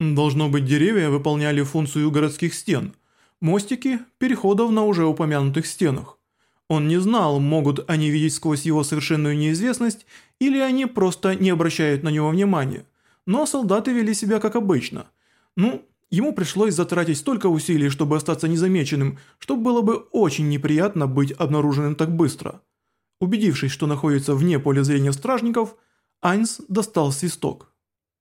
Должно быть, деревья выполняли функцию городских стен, мостики – переходов на уже упомянутых стенах. Он не знал, могут они видеть сквозь его совершенную неизвестность, или они просто не обращают на него внимания. Но солдаты вели себя как обычно. Ну, ему пришлось затратить столько усилий, чтобы остаться незамеченным, что было бы очень неприятно быть обнаруженным так быстро. Убедившись, что находится вне поля зрения стражников, Айнс достал свисток.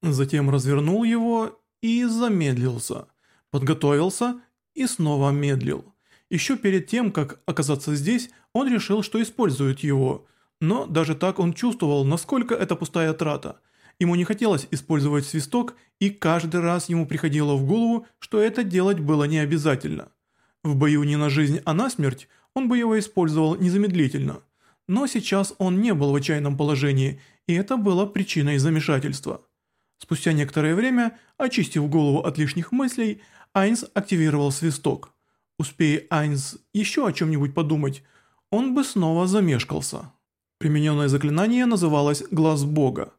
Затем развернул его и замедлился. Подготовился и снова медлил. Еще перед тем, как оказаться здесь, он решил, что использует его. Но даже так он чувствовал, насколько это пустая трата. Ему не хотелось использовать свисток, и каждый раз ему приходило в голову, что это делать было не обязательно. В бою не на жизнь, а на смерть он бы его использовал незамедлительно. Но сейчас он не был в отчаянном положении, и это было причиной замешательства. Спустя некоторое время, очистив голову от лишних мыслей, Айнс активировал свисток. Успея Айнс еще о чем-нибудь подумать, он бы снова замешкался. Примененное заклинание называлось «Глаз Бога».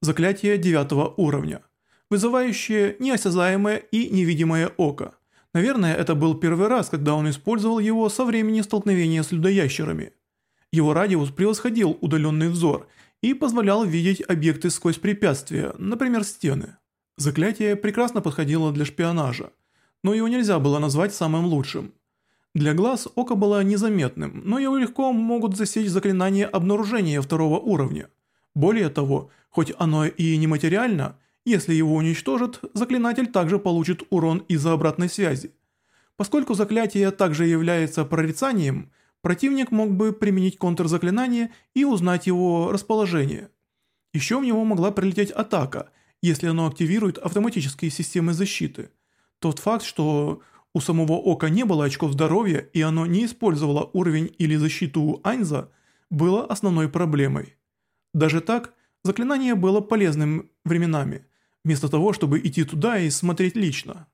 Заклятие девятого уровня, вызывающее неосязаемое и невидимое око. Наверное, это был первый раз, когда он использовал его со времени столкновения с людоящерами. Его радиус превосходил удаленный взор – и позволял видеть объекты сквозь препятствия, например, стены. Заклятие прекрасно подходило для шпионажа, но его нельзя было назвать самым лучшим. Для глаз око было незаметным, но его легко могут засечь заклинание обнаружения второго уровня. Более того, хоть оно и нематериально, если его уничтожат, заклинатель также получит урон из-за обратной связи. Поскольку заклятие также является прорицанием, противник мог бы применить контрзаклинание и узнать его расположение. Еще в него могла прилететь атака, если оно активирует автоматические системы защиты. Тот факт, что у самого Ока не было очков здоровья и оно не использовало уровень или защиту Айнза, было основной проблемой. Даже так, заклинание было полезным временами, вместо того, чтобы идти туда и смотреть лично.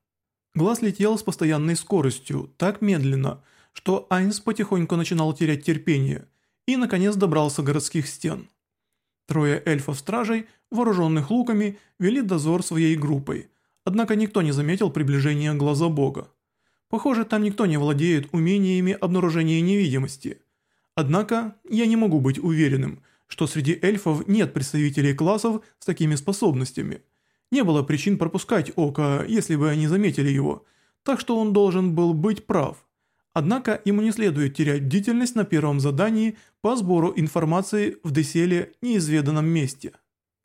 Глаз летел с постоянной скоростью, так медленно – что Айнс потихоньку начинал терять терпение и, наконец, добрался городских стен. Трое эльфов-стражей, вооруженных луками, вели дозор своей группой, однако никто не заметил приближения глаза бога. Похоже, там никто не владеет умениями обнаружения невидимости. Однако, я не могу быть уверенным, что среди эльфов нет представителей классов с такими способностями. Не было причин пропускать Ока, если бы они заметили его, так что он должен был быть прав. Однако ему не следует терять бдительность на первом задании по сбору информации в Деселе неизведанном месте.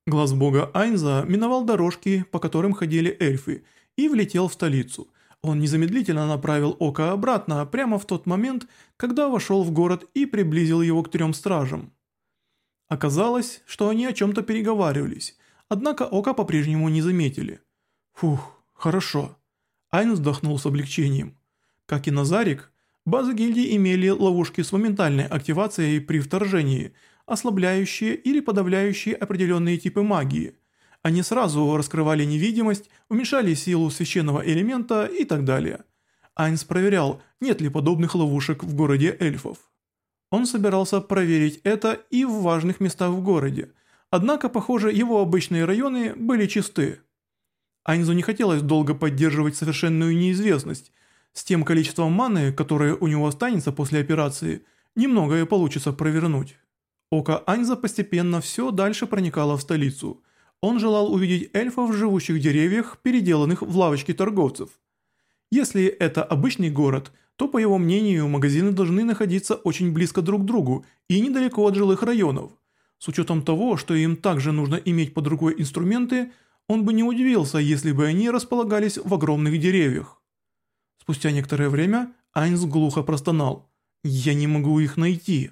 Глаз бога Айнза миновал дорожки, по которым ходили эльфы, и влетел в столицу. Он незамедлительно направил око обратно, прямо в тот момент, когда вошел в город и приблизил его к трем стражам. Оказалось, что они о чем-то переговаривались, однако ока по-прежнему не заметили. Фух, хорошо. Айн вздохнул с облегчением. Как и Назарик, База гильдии имели ловушки с моментальной активацией при вторжении, ослабляющие или подавляющие определенные типы магии. Они сразу раскрывали невидимость, уменьшали силу священного элемента и так далее. Айнс проверял, нет ли подобных ловушек в городе эльфов. Он собирался проверить это и в важных местах в городе, однако, похоже, его обычные районы были чисты. Айнзу не хотелось долго поддерживать совершенную неизвестность, с тем количеством маны, которое у него останется после операции, немногое получится провернуть. Око Аньза постепенно все дальше проникало в столицу. Он желал увидеть эльфов, живущих в деревьях, переделанных в лавочки торговцев. Если это обычный город, то, по его мнению, магазины должны находиться очень близко друг к другу и недалеко от жилых районов. С учетом того, что им также нужно иметь под рукой инструменты, он бы не удивился, если бы они располагались в огромных деревьях. Спустя некоторое время Айнс глухо простонал. «Я не могу их найти».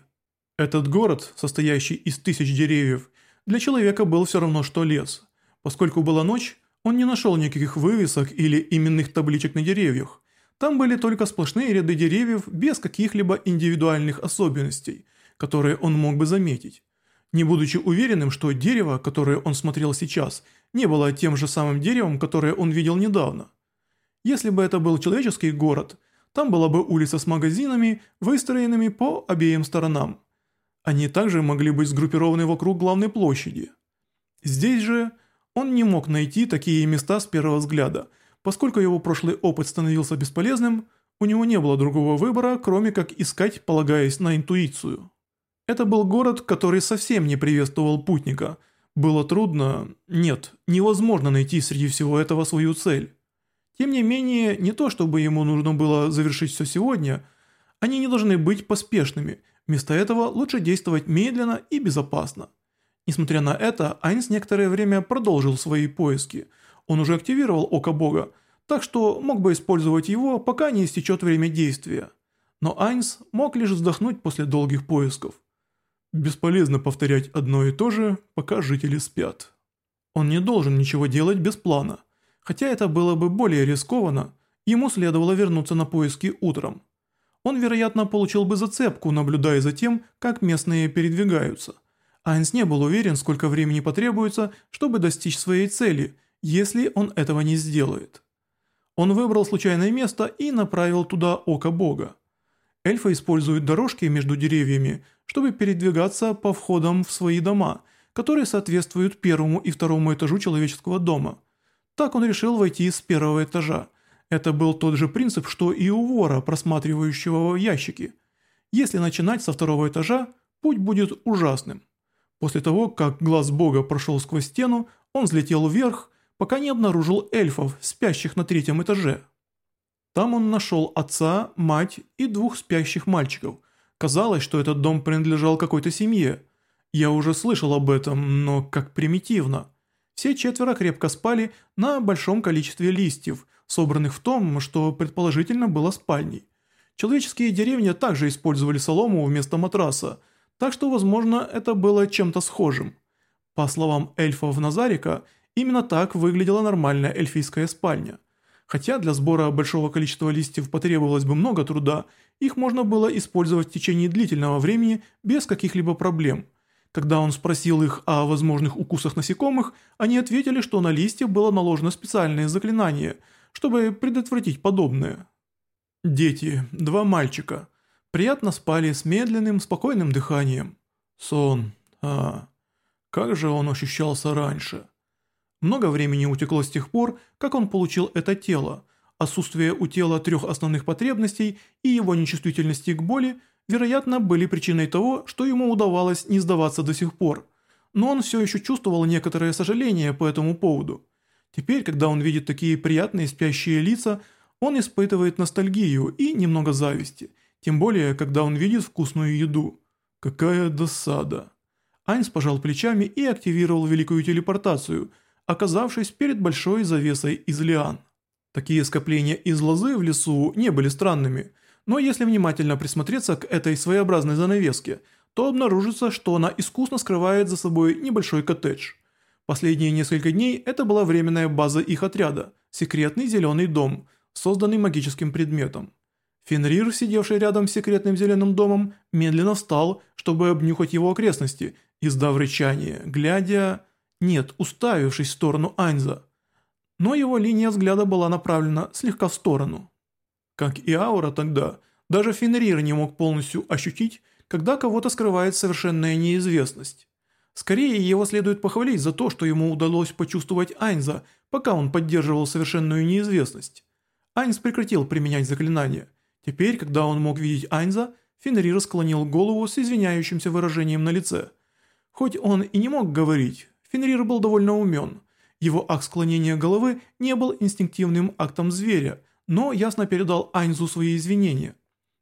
Этот город, состоящий из тысяч деревьев, для человека был все равно что лес. Поскольку была ночь, он не нашел никаких вывесок или именных табличек на деревьях. Там были только сплошные ряды деревьев без каких-либо индивидуальных особенностей, которые он мог бы заметить. Не будучи уверенным, что дерево, которое он смотрел сейчас, не было тем же самым деревом, которое он видел недавно – если бы это был человеческий город, там была бы улица с магазинами, выстроенными по обеим сторонам. Они также могли быть сгруппированы вокруг главной площади. Здесь же он не мог найти такие места с первого взгляда, поскольку его прошлый опыт становился бесполезным, у него не было другого выбора, кроме как искать, полагаясь на интуицию. Это был город, который совсем не приветствовал путника. Было трудно, нет, невозможно найти среди всего этого свою цель. Тем не менее, не то чтобы ему нужно было завершить все сегодня, они не должны быть поспешными, вместо этого лучше действовать медленно и безопасно. Несмотря на это, Айнс некоторое время продолжил свои поиски. Он уже активировал Око Бога, так что мог бы использовать его, пока не истечет время действия. Но Айнс мог лишь вздохнуть после долгих поисков. Бесполезно повторять одно и то же, пока жители спят. Он не должен ничего делать без плана. Хотя это было бы более рискованно, ему следовало вернуться на поиски утром. Он, вероятно, получил бы зацепку, наблюдая за тем, как местные передвигаются. Айнс не был уверен, сколько времени потребуется, чтобы достичь своей цели, если он этого не сделает. Он выбрал случайное место и направил туда око бога. Эльфы используют дорожки между деревьями, чтобы передвигаться по входам в свои дома, которые соответствуют первому и второму этажу человеческого дома – так он решил войти с первого этажа. Это был тот же принцип, что и у вора, просматривающего ящики. Если начинать со второго этажа, путь будет ужасным. После того, как глаз бога прошел сквозь стену, он взлетел вверх, пока не обнаружил эльфов, спящих на третьем этаже. Там он нашел отца, мать и двух спящих мальчиков. Казалось, что этот дом принадлежал какой-то семье. Я уже слышал об этом, но как примитивно – все четверо крепко спали на большом количестве листьев, собранных в том, что предположительно было спальней. Человеческие деревни также использовали солому вместо матраса, так что, возможно, это было чем-то схожим. По словам эльфов Назарика, именно так выглядела нормальная эльфийская спальня. Хотя для сбора большого количества листьев потребовалось бы много труда, их можно было использовать в течение длительного времени без каких-либо проблем – когда он спросил их о возможных укусах насекомых, они ответили, что на листе было наложено специальное заклинание, чтобы предотвратить подобное. Дети, два мальчика, приятно спали с медленным, спокойным дыханием. Сон. А, как же он ощущался раньше. Много времени утекло с тех пор, как он получил это тело. Отсутствие у тела трех основных потребностей и его нечувствительности к боли – вероятно, были причиной того, что ему удавалось не сдаваться до сих пор. Но он все еще чувствовал некоторое сожаление по этому поводу. Теперь, когда он видит такие приятные спящие лица, он испытывает ностальгию и немного зависти, тем более, когда он видит вкусную еду. Какая досада. Айнс пожал плечами и активировал великую телепортацию, оказавшись перед большой завесой из лиан. Такие скопления из лозы в лесу не были странными – но если внимательно присмотреться к этой своеобразной занавеске, то обнаружится, что она искусно скрывает за собой небольшой коттедж. Последние несколько дней это была временная база их отряда, секретный зеленый дом, созданный магическим предметом. Фенрир, сидевший рядом с секретным зеленым домом, медленно встал, чтобы обнюхать его окрестности, издав рычание, глядя... Нет, уставившись в сторону Айнза. Но его линия взгляда была направлена слегка в сторону как и аура тогда. Даже Фенрир не мог полностью ощутить, когда кого-то скрывает совершенная неизвестность. Скорее, его следует похвалить за то, что ему удалось почувствовать Айнза, пока он поддерживал совершенную неизвестность. Айнз прекратил применять заклинание. Теперь, когда он мог видеть Айнза, Фенрир склонил голову с извиняющимся выражением на лице. Хоть он и не мог говорить, Фенрир был довольно умен. Его акт склонения головы не был инстинктивным актом зверя – но ясно передал Айнзу свои извинения.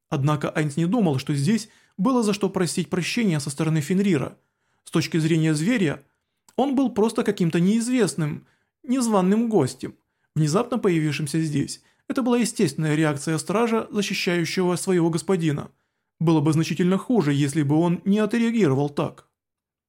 Однако Айнс не думал, что здесь было за что просить прощения со стороны Фенрира. С точки зрения зверя, он был просто каким-то неизвестным, незваным гостем, внезапно появившимся здесь. Это была естественная реакция стража, защищающего своего господина. Было бы значительно хуже, если бы он не отреагировал так.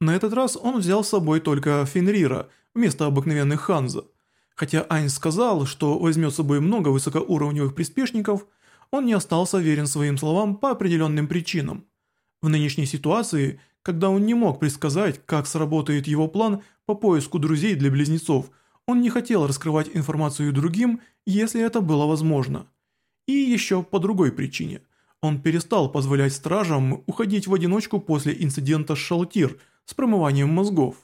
На этот раз он взял с собой только Фенрира вместо обыкновенных Ханза – Хотя Айн сказал, что возьмет с собой много высокоуровневых приспешников, он не остался верен своим словам по определенным причинам. В нынешней ситуации, когда он не мог предсказать, как сработает его план по поиску друзей для близнецов, он не хотел раскрывать информацию другим, если это было возможно. И еще по другой причине. Он перестал позволять стражам уходить в одиночку после инцидента с Шалтир с промыванием мозгов.